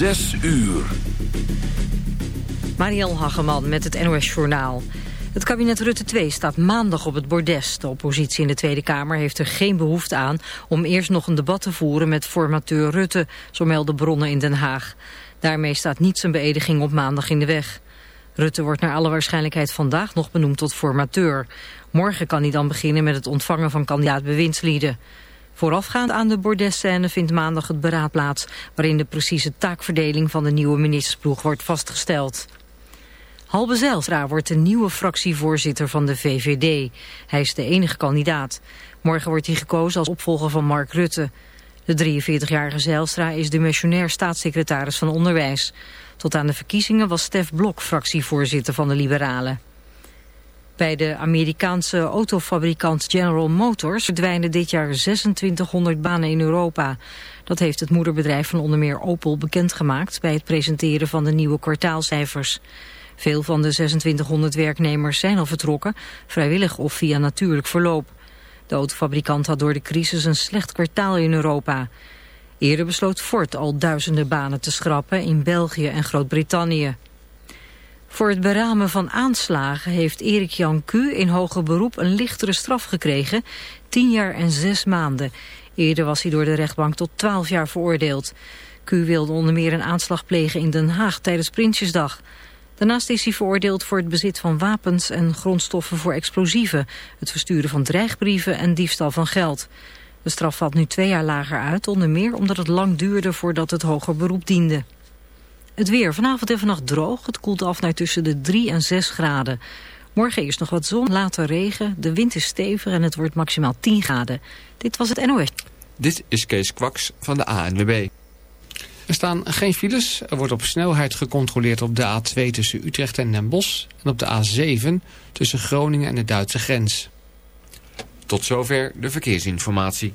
Zes uur. Mariel Hageman met het NOS Journaal. Het kabinet Rutte 2 staat maandag op het bordes. De oppositie in de Tweede Kamer heeft er geen behoefte aan... om eerst nog een debat te voeren met formateur Rutte... zo melden bronnen in Den Haag. Daarmee staat niet zijn beëdiging op maandag in de weg. Rutte wordt naar alle waarschijnlijkheid vandaag nog benoemd tot formateur. Morgen kan hij dan beginnen met het ontvangen van kandidaat bewindslieden. Voorafgaand aan de bordesscène vindt maandag het beraad plaats... waarin de precieze taakverdeling van de nieuwe ministersploeg wordt vastgesteld. Halbe Zijlstra wordt de nieuwe fractievoorzitter van de VVD. Hij is de enige kandidaat. Morgen wordt hij gekozen als opvolger van Mark Rutte. De 43-jarige Zijlstra is de missionair staatssecretaris van Onderwijs. Tot aan de verkiezingen was Stef Blok fractievoorzitter van de Liberalen. Bij de Amerikaanse autofabrikant General Motors verdwijnen dit jaar 2600 banen in Europa. Dat heeft het moederbedrijf van onder meer Opel bekendgemaakt bij het presenteren van de nieuwe kwartaalcijfers. Veel van de 2600 werknemers zijn al vertrokken, vrijwillig of via natuurlijk verloop. De autofabrikant had door de crisis een slecht kwartaal in Europa. Eerder besloot Ford al duizenden banen te schrappen in België en Groot-Brittannië. Voor het beramen van aanslagen heeft Erik Jan Q. in hoger beroep een lichtere straf gekregen, 10 jaar en 6 maanden. Eerder was hij door de rechtbank tot 12 jaar veroordeeld. Q wilde onder meer een aanslag plegen in Den Haag tijdens Prinsjesdag. Daarnaast is hij veroordeeld voor het bezit van wapens en grondstoffen voor explosieven, het versturen van dreigbrieven en diefstal van geld. De straf valt nu twee jaar lager uit, onder meer omdat het lang duurde voordat het hoger beroep diende. Het weer. Vanavond en vannacht droog. Het koelt af naar tussen de 3 en 6 graden. Morgen eerst nog wat zon, later regen. De wind is stevig en het wordt maximaal 10 graden. Dit was het NOS. Dit is Kees Kwaks van de ANWB. Er staan geen files. Er wordt op snelheid gecontroleerd op de A2 tussen Utrecht en Den Bosch... en op de A7 tussen Groningen en de Duitse grens. Tot zover de verkeersinformatie.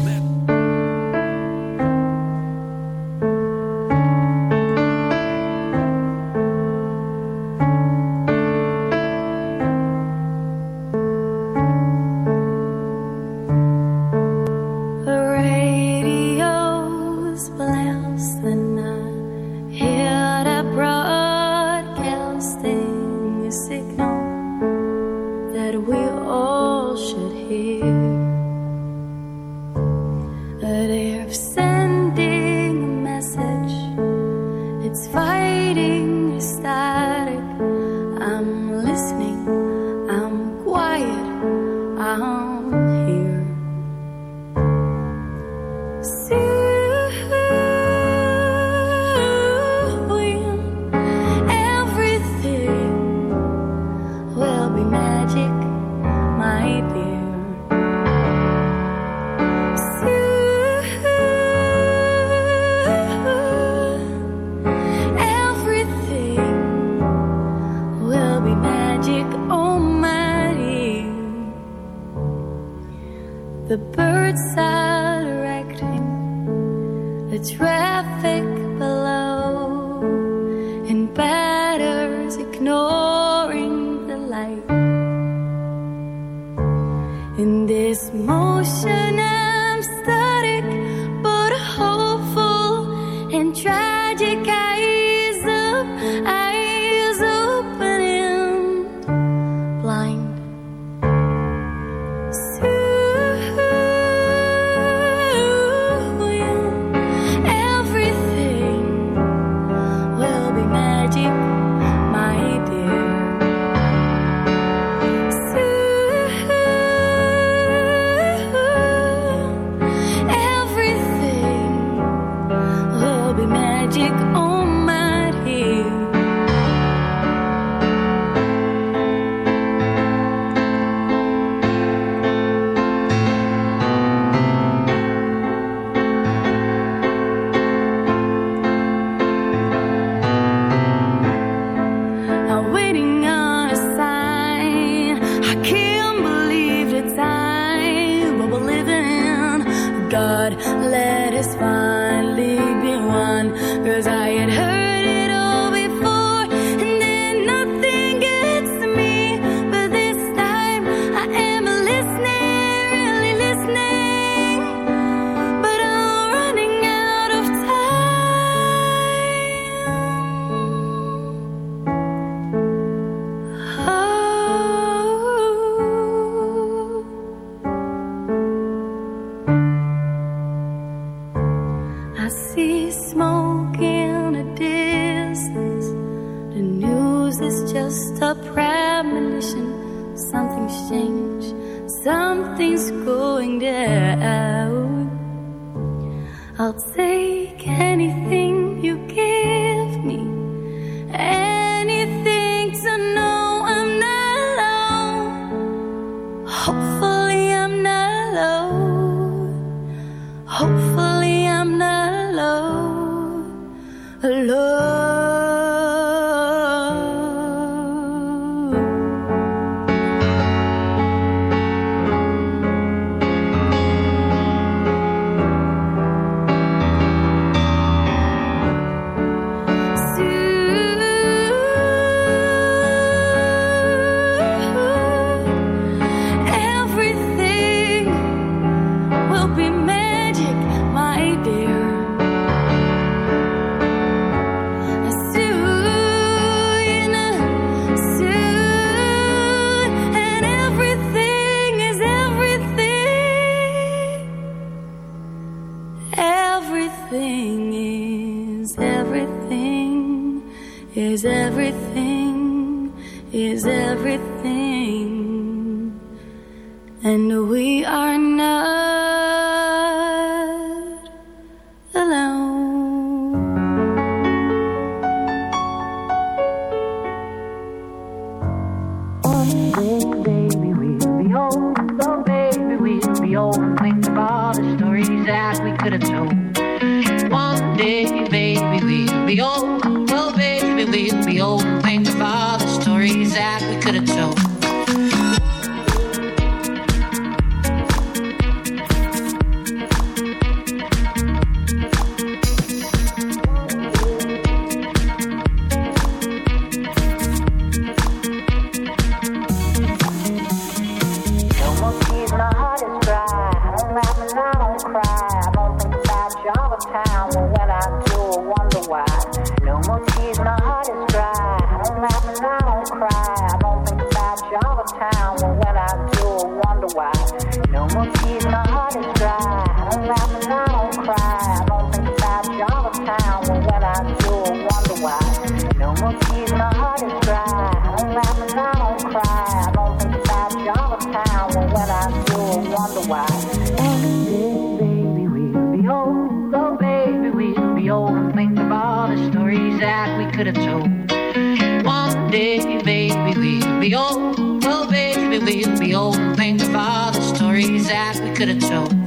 be old. Well, baby, we'll be old and think all the stories that we could have told.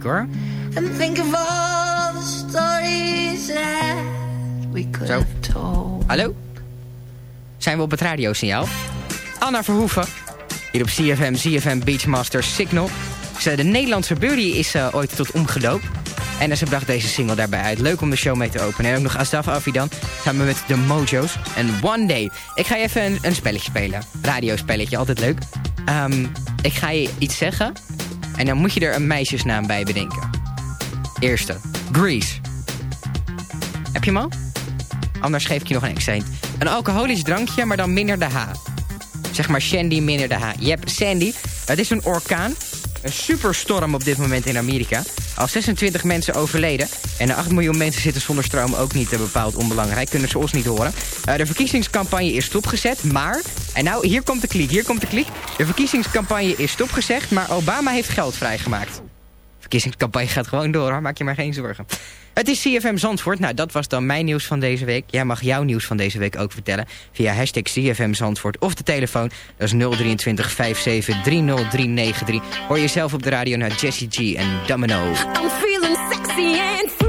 Hoor. And think of all the stories that we could Zo. have told. Hallo? Zijn we op het radiosignaal? Anna Verhoeven. Hier op CFM, CFM Beachmaster Signal. Ze, de Nederlandse Burry is eh, ooit tot omgedoopt. En eh, ze bracht deze single daarbij uit. Leuk om de show mee te openen. En ook nog Asdaf Avidan samen met de Mojo's. En One Day. Ik ga je even een, een spelletje spelen. Radiospelletje, altijd leuk. Ehm, ik ga je iets zeggen. En dan moet je er een meisjesnaam bij bedenken. Eerste. Grease. Heb je hem al? Anders geef ik je nog een extra. Een alcoholisch drankje, maar dan minder de H. Zeg maar Shandy minder de H. Je hebt Sandy. Het is een orkaan. Een superstorm op dit moment in Amerika. Al 26 mensen overleden. En de 8 miljoen mensen zitten zonder stroom ook niet eh, bepaald onbelangrijk. Kunnen ze ons niet horen. Eh, de verkiezingscampagne is stopgezet, maar... En nou, hier komt de kliek, hier komt de kliek. De verkiezingscampagne is stopgezegd, maar Obama heeft geld vrijgemaakt. Verkiezingscampagne gaat gewoon door, hoor. maak je maar geen zorgen. Het is CFM Zandvoort. Nou, dat was dan mijn nieuws van deze week. Jij mag jouw nieuws van deze week ook vertellen via hashtag CFM Zandvoort of de telefoon. Dat is 023 57 30393. Hoor jezelf op de radio naar Jessie G en Domino. I'm feeling sexy and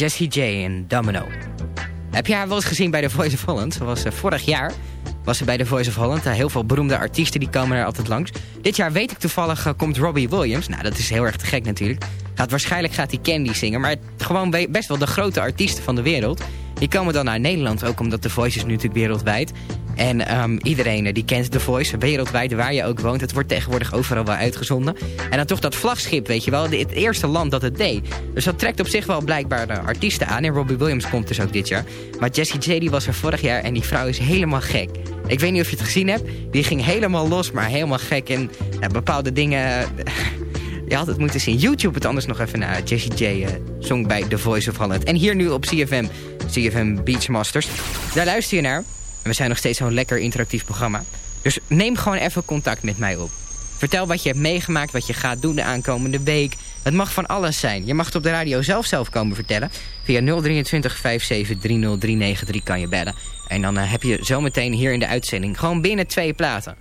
Jessie J en Domino. Heb je haar wel eens gezien bij The Voice of Holland? Ze was eh, vorig jaar was ze bij The Voice of Holland. Uh, heel veel beroemde artiesten die komen er altijd langs. Dit jaar weet ik toevallig uh, komt Robbie Williams. Nou, dat is heel erg te gek natuurlijk. Gaat, waarschijnlijk gaat hij Candy zingen. Maar gewoon best wel de grote artiesten van de wereld. Die komen dan naar Nederland. Ook omdat The Voice is nu natuurlijk wereldwijd. En um, iedereen die kent The Voice wereldwijd, waar je ook woont. Het wordt tegenwoordig overal wel uitgezonden. En dan toch dat vlagschip, weet je wel. Het eerste land dat het deed. Dus dat trekt op zich wel blijkbaar de artiesten aan. En Robbie Williams komt dus ook dit jaar. Maar Jessie J die was er vorig jaar en die vrouw is helemaal gek. Ik weet niet of je het gezien hebt. Die ging helemaal los, maar helemaal gek. En bepaalde dingen... Je had het moeten zien. YouTube het anders nog even naar. Jessie J zong bij The Voice of Holland. En hier nu op CFM, CFM Beachmasters. Daar luister je naar. En we zijn nog steeds zo'n lekker interactief programma. Dus neem gewoon even contact met mij op. Vertel wat je hebt meegemaakt, wat je gaat doen de aankomende week. Het mag van alles zijn. Je mag het op de radio zelf zelf komen vertellen. Via 023 57 30393 kan je bellen. En dan uh, heb je zometeen hier in de uitzending gewoon binnen twee platen.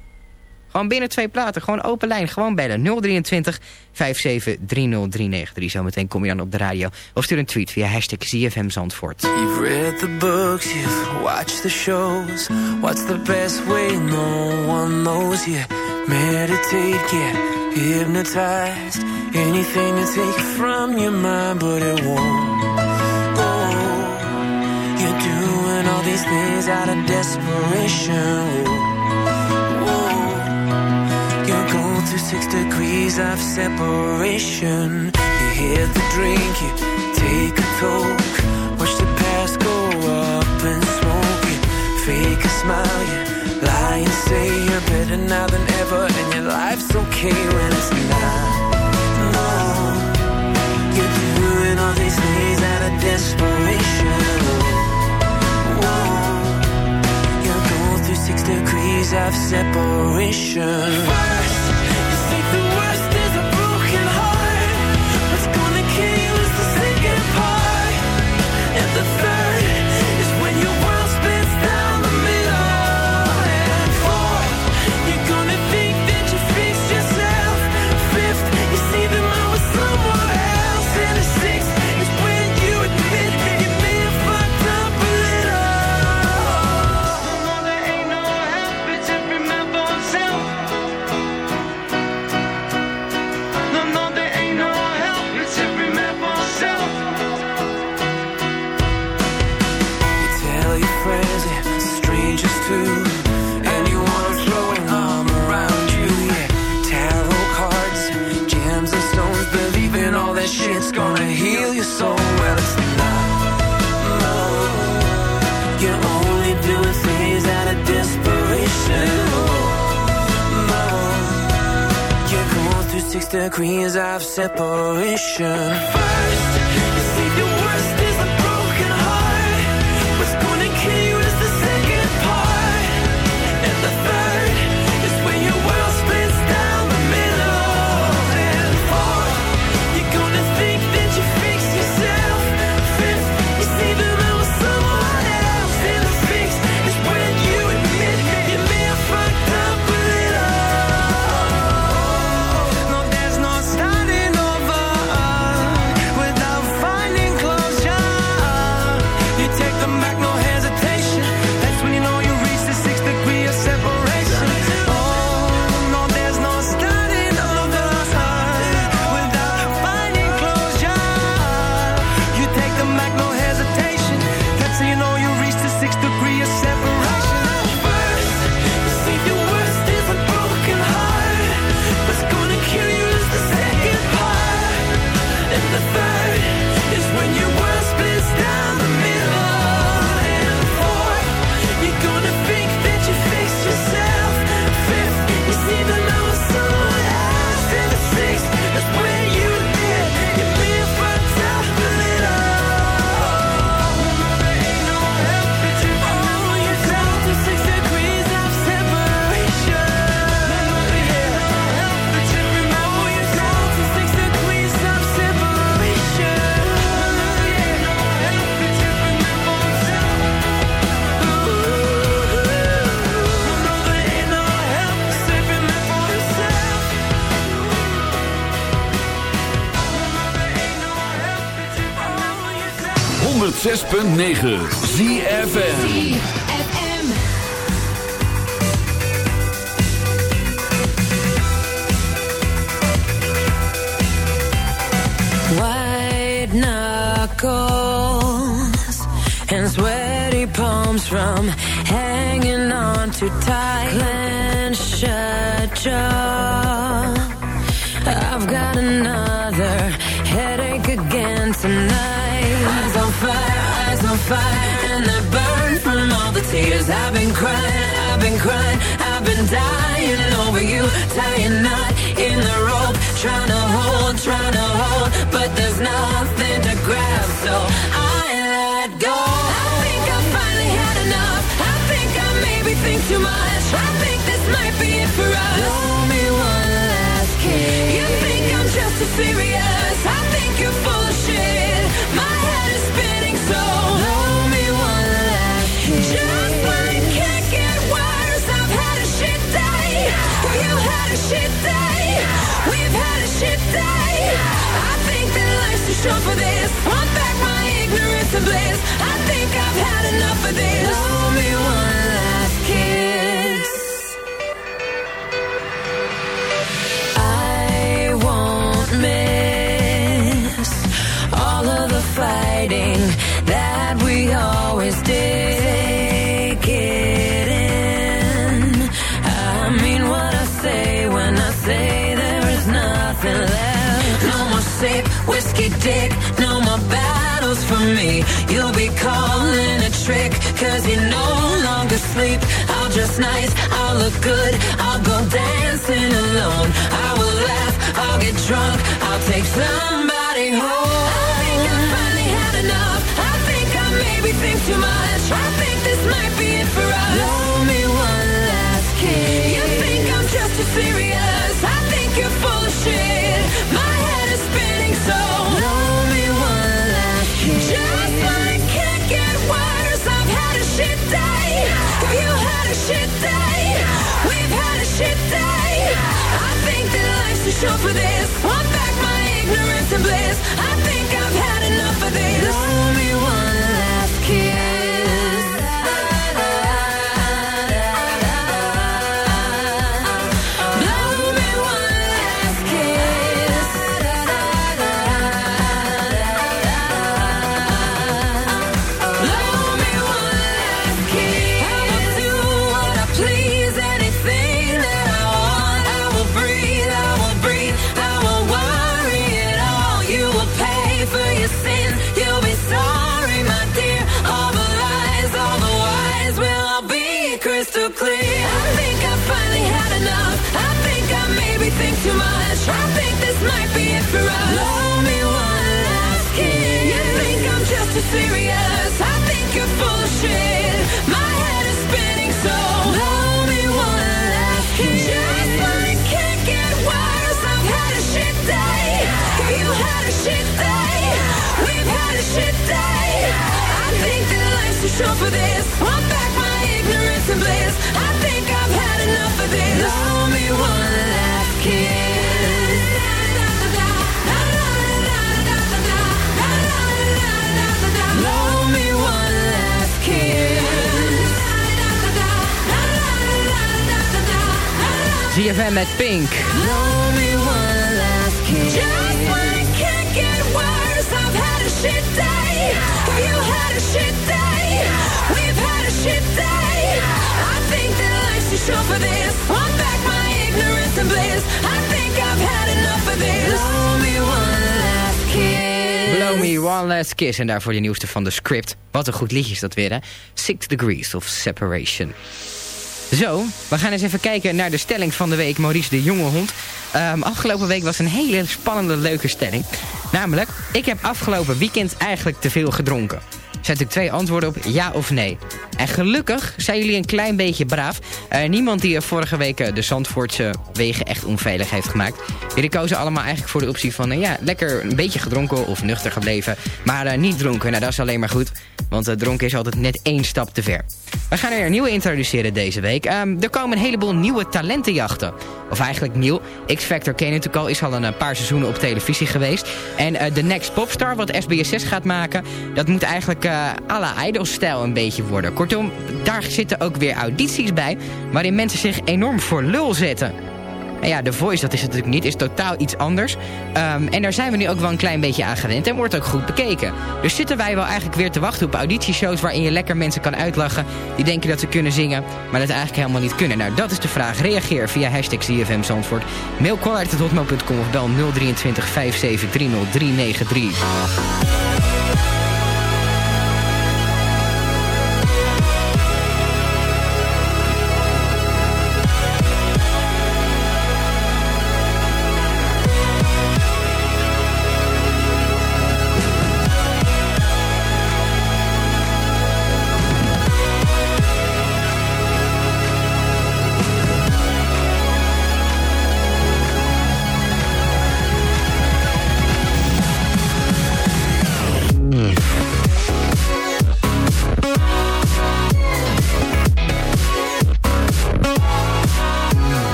Gewoon binnen twee platen, gewoon open lijn, gewoon bellen. 023 57 30393. Zometeen kom je dan op de radio. Of stuur een tweet via hashtag ZFM Zandvoort. You've read the books, you've watched the shows. What's the best way? No one knows you. Meditate, get hypnotized. Anything to take from your mind, but it won't. Oh, you're doing all these things out of desperation. Six degrees of separation. You hit the drink, you take a toke. Watch the past go up in smoke. You fake a smile, you lie and say you're better now than ever. And your life's okay when it's not. No, you're doing all these things out of desperation. Whoa, you're going through six degrees of separation. Degrees of separation. First, ZFM. White knuckles and sweaty palms from hanging on too tight. Clenched shut jaw. I've got another headache again tonight. Eyes on fire, fire, and they burn from all the tears. I've been crying, I've been crying, I've been dying over you, tying knot in the rope, trying to hold, trying to hold, but there's nothing to grab, so I let go. I think I finally had enough. I think I maybe think too much. I think this might be it for us. Life's for this. Want back my ignorance and bliss. I think I've had enough of this. Blow me one for me. You'll be calling a trick, cause you no longer sleep. I'll dress nice, I'll look good, I'll go dancing alone. I will laugh, I'll get drunk, I'll take somebody home. I think I finally had enough. I think I maybe think too much. I think this might be it for us. Blow me one last kiss. You think I'm just too serious? I think you're full of shit. A shit day. We've had a shit day. I think that life's too short for this. Want back my ignorance and bliss. I think I've had enough of this. Me one think too much. I think this might be it for us. Blow me one last kiss. You think I'm just too serious? I think you're full of shit. My head is spinning, so blow me one last kiss. Just when it can't get worse, I've had a shit day. You had a shit day. We've had a shit day. I think that life's too short for this. Want back my ignorance and bliss. I think I've had enough of this. Blow me one life's too short for this. Want back my ignorance and bliss. I think I've had enough of this. Blow me one last kiss. Blow Me One Last Kiss. En daarvoor de nieuwste van de script. Wat een goed liedje is dat weer, hè? Six Degrees of Separation. Zo, we gaan eens even kijken naar de stelling van de week. Maurice de Jonge Hond. Ehm, afgelopen week was een hele spannende, leuke stelling. Namelijk, ik heb afgelopen weekend eigenlijk te veel gedronken. Zijn natuurlijk twee antwoorden op ja of nee. En gelukkig zijn jullie een klein beetje braaf. Eh, niemand die vorige week eh, de Zandvoortse wegen echt onveilig heeft gemaakt. Jullie kozen allemaal eigenlijk voor de optie van... eh, ja, lekker een beetje gedronken of nuchter gebleven. Maar niet dronken, nou dat is alleen maar goed. Want dronken is altijd net één stap te ver. We gaan er weer nieuwe introduceren deze week. Um, er komen een heleboel nieuwe talentenjachten. Of eigenlijk nieuw. X-Factor ken natuurlijk al, is al een paar seizoenen op televisie geweest. En The Next Popstar, wat SBS6 gaat maken... dat moet eigenlijk uh, à la Idol-stijl een beetje worden. Kortom, daar zitten ook weer audities bij... waarin mensen zich enorm voor lul zetten. En ja, The Voice, dat is het natuurlijk niet, is totaal iets anders. Um, en daar zijn we nu ook wel een klein beetje aan gewend en wordt ook goed bekeken. Dus zitten wij wel eigenlijk weer te wachten op auditieshows... waarin je lekker mensen kan uitlachen die denken dat ze kunnen zingen... maar dat eigenlijk helemaal niet kunnen. Nou, dat is de vraag. Reageer via hashtag ZFM. Mail hotmail.com of bel 023 5730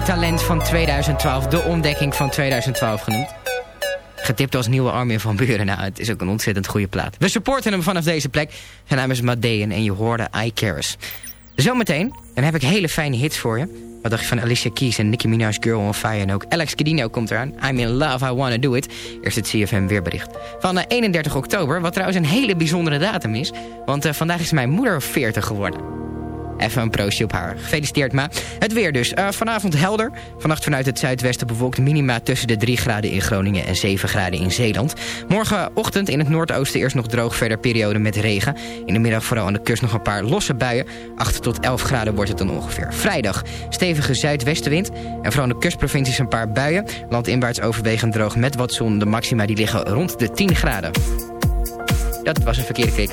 393. DJ-talent van 2012. De ontdekking van 2012 genoemd. Getipt als nieuwe Armin van Buren. Nou, het is ook een ontzettend goede plaat. We supporten hem vanaf deze plek. Zijn naam is Madeon en je hoorde I Cares. Zometeen, dan heb ik hele fijne hits voor je. Wat dacht je van Alicia Keys en Nicki Minaj Girl on Fire en ook Alex Cadino komt eraan. I'm in love, I wanna do it. Eerst het CFM weerbericht. Van uh, 31 oktober, wat trouwens een hele bijzondere datum is. Want uh, vandaag is mijn moeder 40 geworden. Even een proostje op haar. Gefeliciteerd ma. Het weer dus. Uh, vanavond helder. Vannacht vanuit het zuidwesten bewolkt minima tussen de 3 graden in Groningen en 7 graden in Zeeland. Morgenochtend in het noordoosten eerst nog droog verder periode met regen. In de middag vooral aan de kust nog een paar losse buien. 8 tot 11 graden wordt het dan ongeveer. Vrijdag stevige zuidwestenwind. En vooral in de kustprovincies een paar buien. Landinwaarts overwegend droog met wat zon. De maxima die liggen rond de 10 graden. Dat was een verkeerde klik.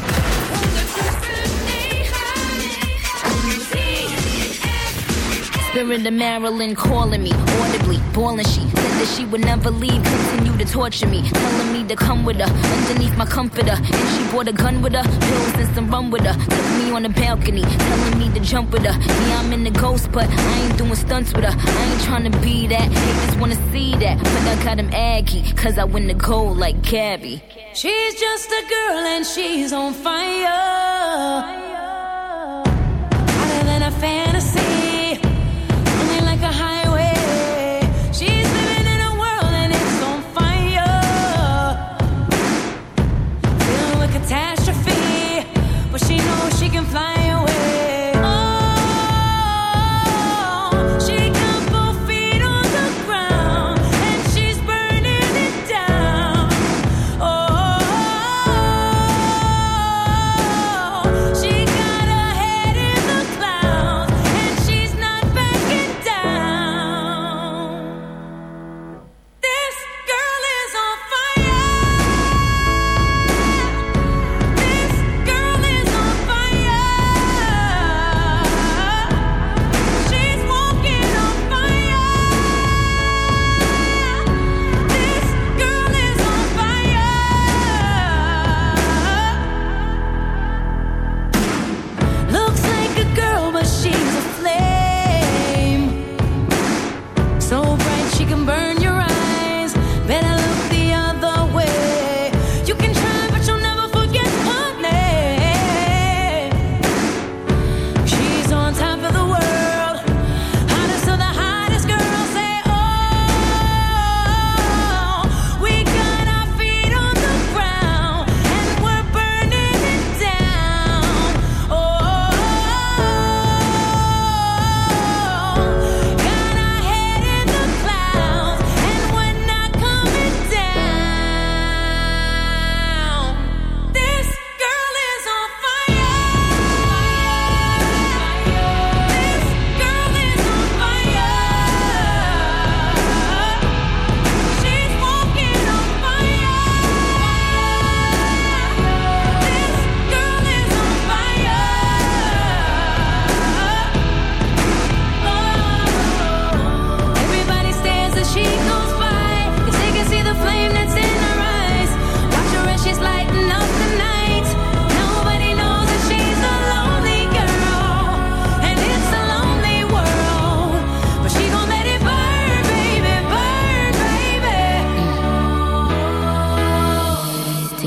Spirit of Marilyn calling me audibly, bawling she said that she would never leave, continue to torture me, telling me to come with her underneath my comforter. And she brought a gun with her, pills and some rum with her. Took me on the balcony, telling me to jump with her. Yeah, I'm in the ghost, but I ain't doing stunts with her. I ain't trying to be that, haters wanna see that. But I got him aggy, cause I win the gold like Gabby. She's just a girl and she's on fire. Hotter than a fantasy.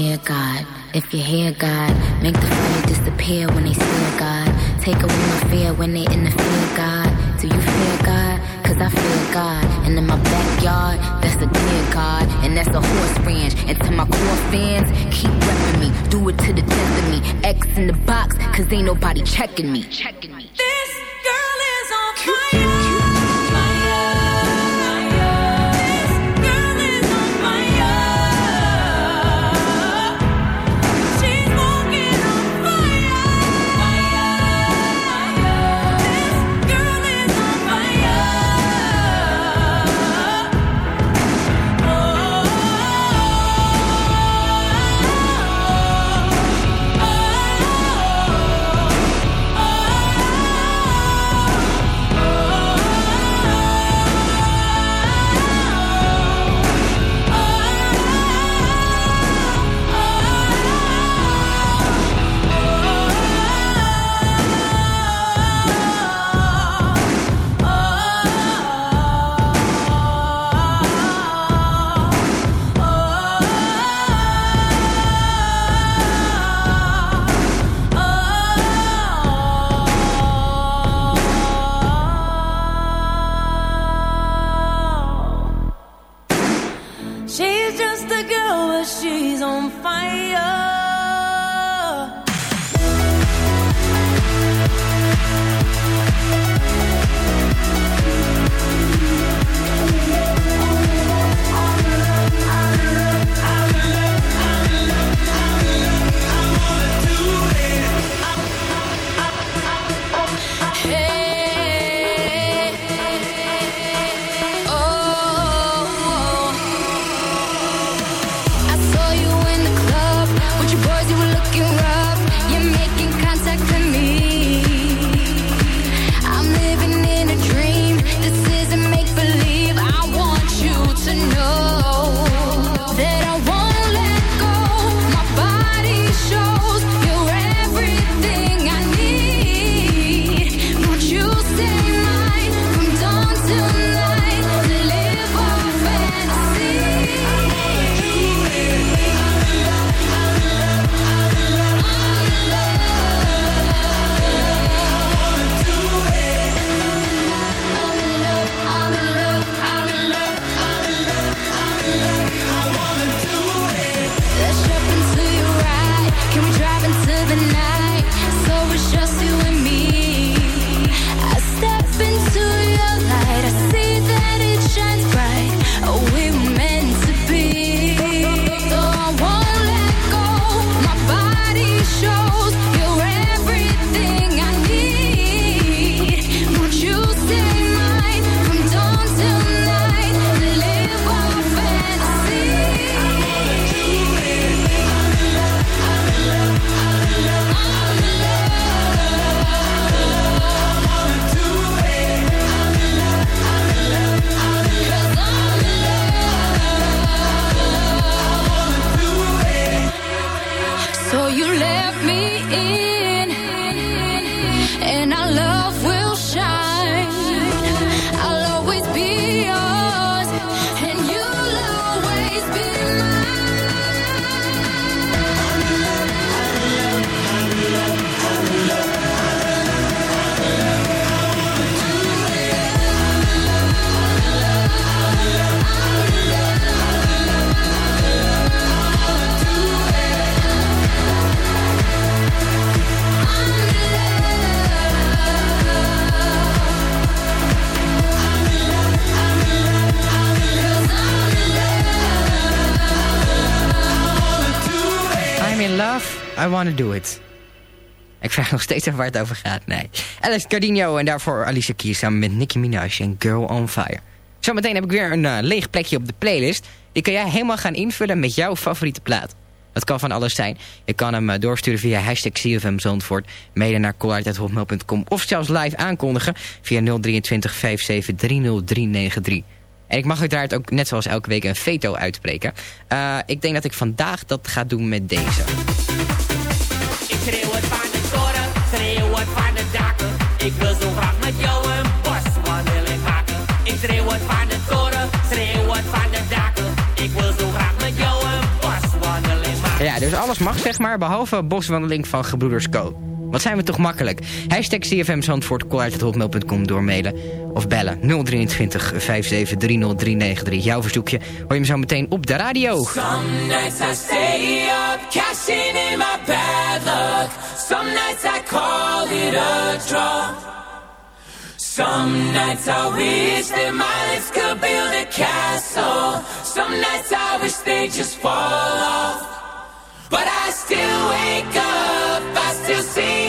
fear God. If you hear God, make the fear disappear when they fear God. Take away my fear when they in the fear God. Do you fear God? Cause I fear God. And in my backyard, that's a dear God. And that's a horse ranch. And to my core fans, keep repping me. Do it to the death of me. X in the box, cause ain't nobody checking me. Checking me. Do it. Ik vraag nog steeds af waar het over gaat. Nee. Alice Cardino en daarvoor Alicia Keys samen met Nicki Minaj en Girl on Fire. Zometeen heb ik weer een eh, leeg plekje op de playlist. Die kan jij helemaal gaan invullen met jouw favoriete plaat. Dat kan van alles zijn. Je kan hem eh, doorsturen via hashtag CFM Zandvoort, mede naar collard.hotmail.com of zelfs live aankondigen via 023 57 30393. En ik mag uiteraard ook net zoals elke week een veto uitspreken. Eh, ik denk dat ik vandaag dat ga doen met deze. Ja, dus alles mag zeg maar, behalve boswandeling van Gebroeders Co. Wat zijn we toch makkelijk? Hashtag CFM Zandvoort, hotmail.com doormailen of bellen 023 5730393. Jouw verzoekje hoor je hem zo meteen op de radio. Some nights I stay up, cashing in my bad luck. Some nights I call it a draw. Some nights I wish that my lips could build a castle. Some nights I wish they just fall off. But I still wake up, I still see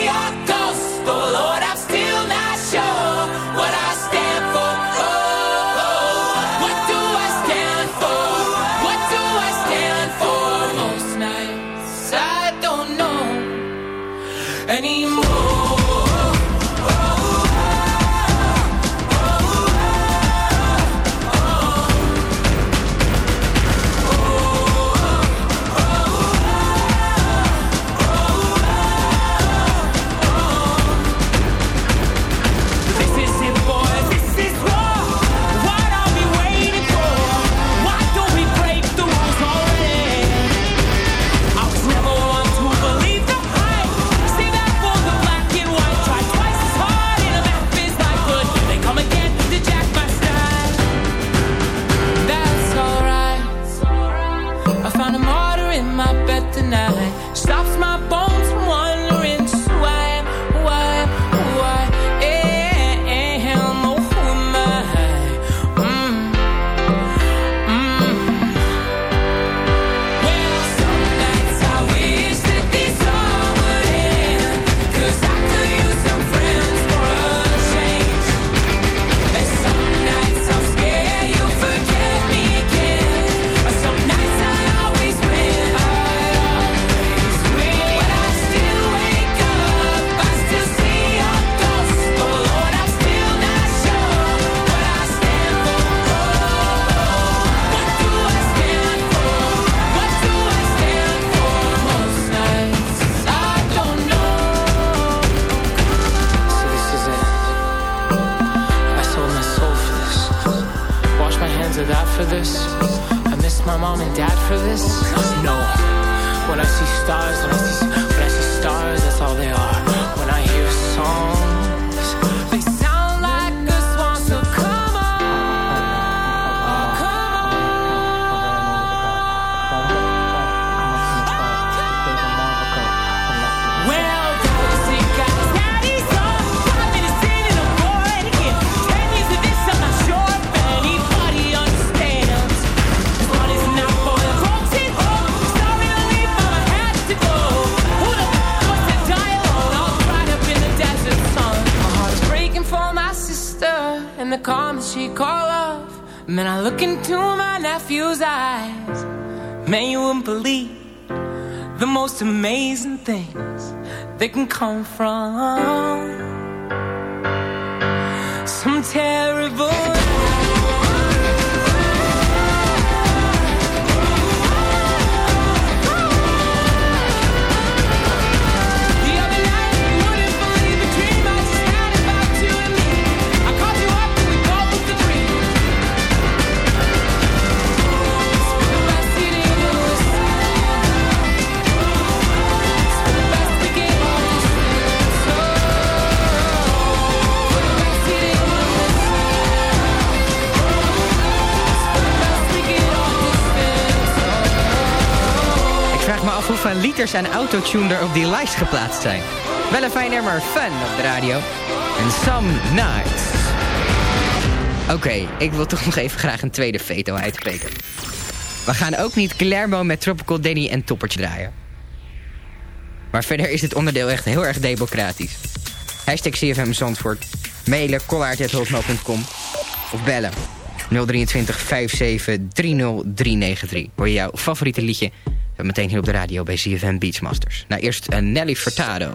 stars. most amazing things they can come from. Some terrible. liters aan autotune op die lijst geplaatst zijn. Wel een fijn maar fun op de radio. En some nights. Oké, ik wil toch nog even graag een tweede veto uitspreken. We gaan ook niet Guillermo met Tropical Danny en Toppertje draaien. Maar verder is dit onderdeel echt heel erg democratisch. Hashtag CFM Zandvoort. Mailen kollaard.hotmail.com. Of bellen 023 57 30393 voor jouw favoriete liedje meteen hier op de radio bij CFN Beachmasters. Nou, eerst eh, Nelly Furtado.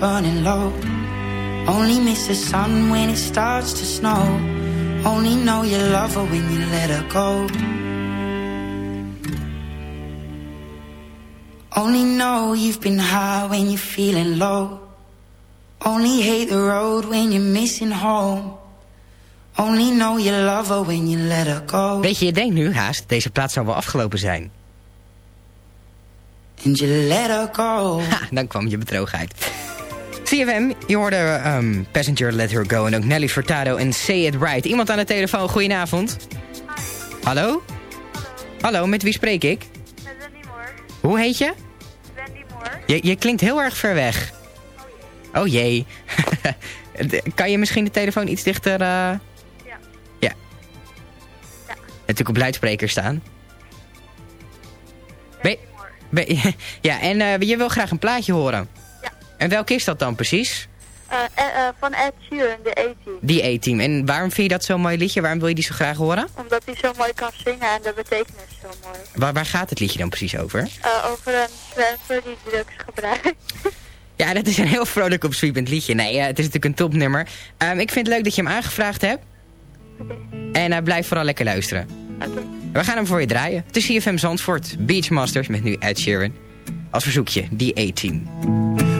Burning low. Only miss the sun when it starts to snow. Only know you love her when you let her go. Only know you've been high when you're feeling low. Only hate the road when you're missing home. Only know you love her when you let her go. Weet je, je denkt nu haast, deze plaat zou wel afgelopen zijn. And you let her go. Ha, dan kwam je bedroogheid. CFM, je hoorde ehm, Passenger Let Her Go en ook Nelly Furtado en Say It Right. Iemand aan de telefoon, goedenavond. Hallo? Hallo, met wie spreek ik? Met Wendy Moore. Hoe heet je? Wendy Moore. Je, je klinkt heel erg ver weg. Oh jee. De- kan je misschien de telefoon iets dichter... eh? Ja. Ja. Natuurlijk op luidspreker staan. Ben, ben- ja, en eh, je wil graag een plaatje horen. En welk is dat dan precies? Eh, eh, eh, van Ed Sheeran, de A-Team. Die A-team. En waarom vind je dat zo'n mooi liedje? Waarom wil je die zo graag horen? Omdat hij zo mooi kan zingen en de betekenis zo mooi. Waar, waar gaat het liedje dan precies over? Over een zwerver die drugs gebruikt. Ja, dat is een heel vrolijk opzwiepend liedje. Nee, het is natuurlijk een topnummer. Ehm, ik vind het leuk dat je hem aangevraagd hebt. En eh, blijf vooral lekker luisteren. We gaan hem voor je draaien. Het is CFM Zandvoort, Beachmasters met nu Ed Sheeran. Als verzoekje, die A-team.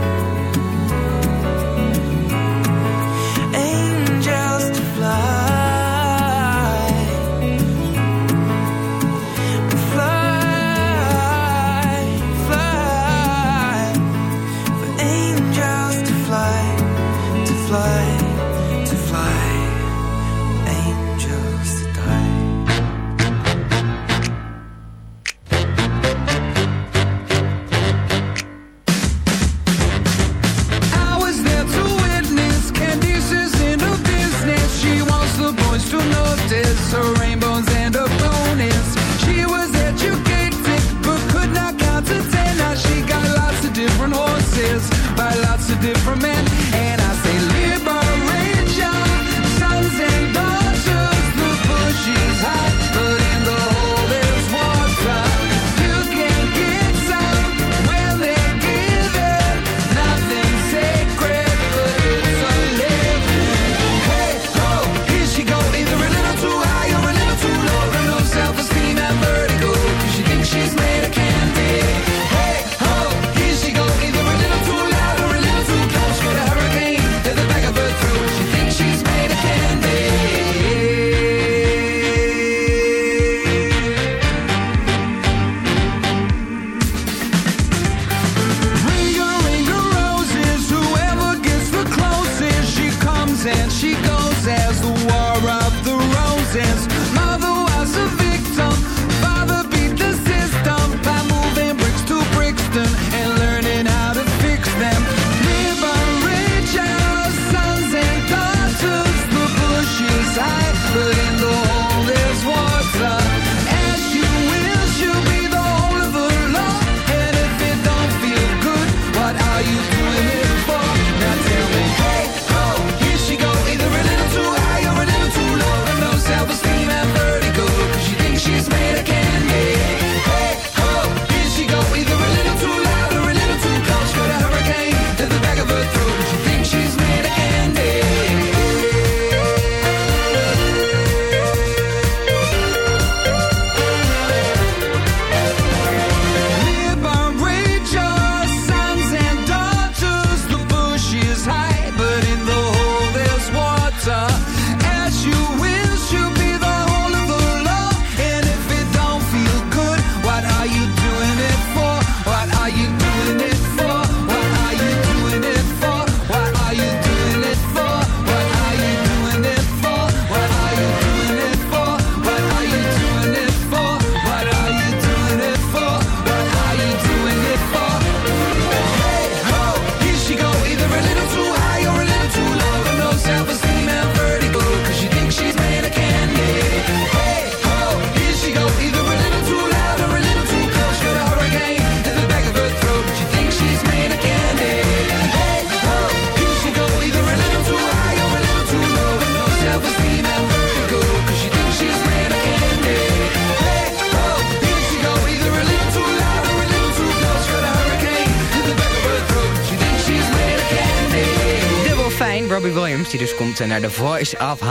Dus komt eh, naar The Voice of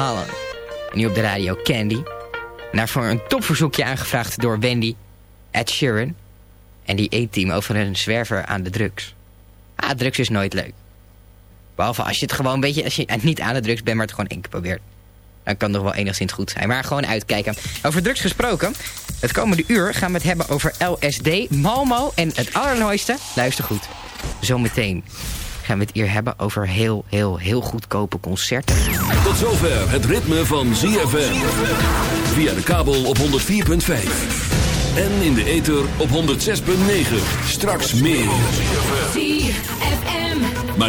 nu op de radio Candy. En daarvoor een topverzoekje aangevraagd door Wendy, Ed Sheeran... en die E-team over een zwerver aan de drugs. Ah, drugs is nooit leuk. Behalve als je het gewoon een beetje... als je niet aan de drugs bent, maar het gewoon één keer probeert. Dan kan het nog wel enigszins goed zijn. Maar gewoon uitkijken. Over drugs gesproken. Het komende uur gaan we het hebben over LSD, Malmo en het allermooiste. Luister goed. Zometeen gaan we het hier hebben over heel, heel, heel goedkope concerten. Tot zover het ritme van ZFM. Via de kabel op 104.5. En in de ether op 106.9. Straks meer. ZFM. Maar nu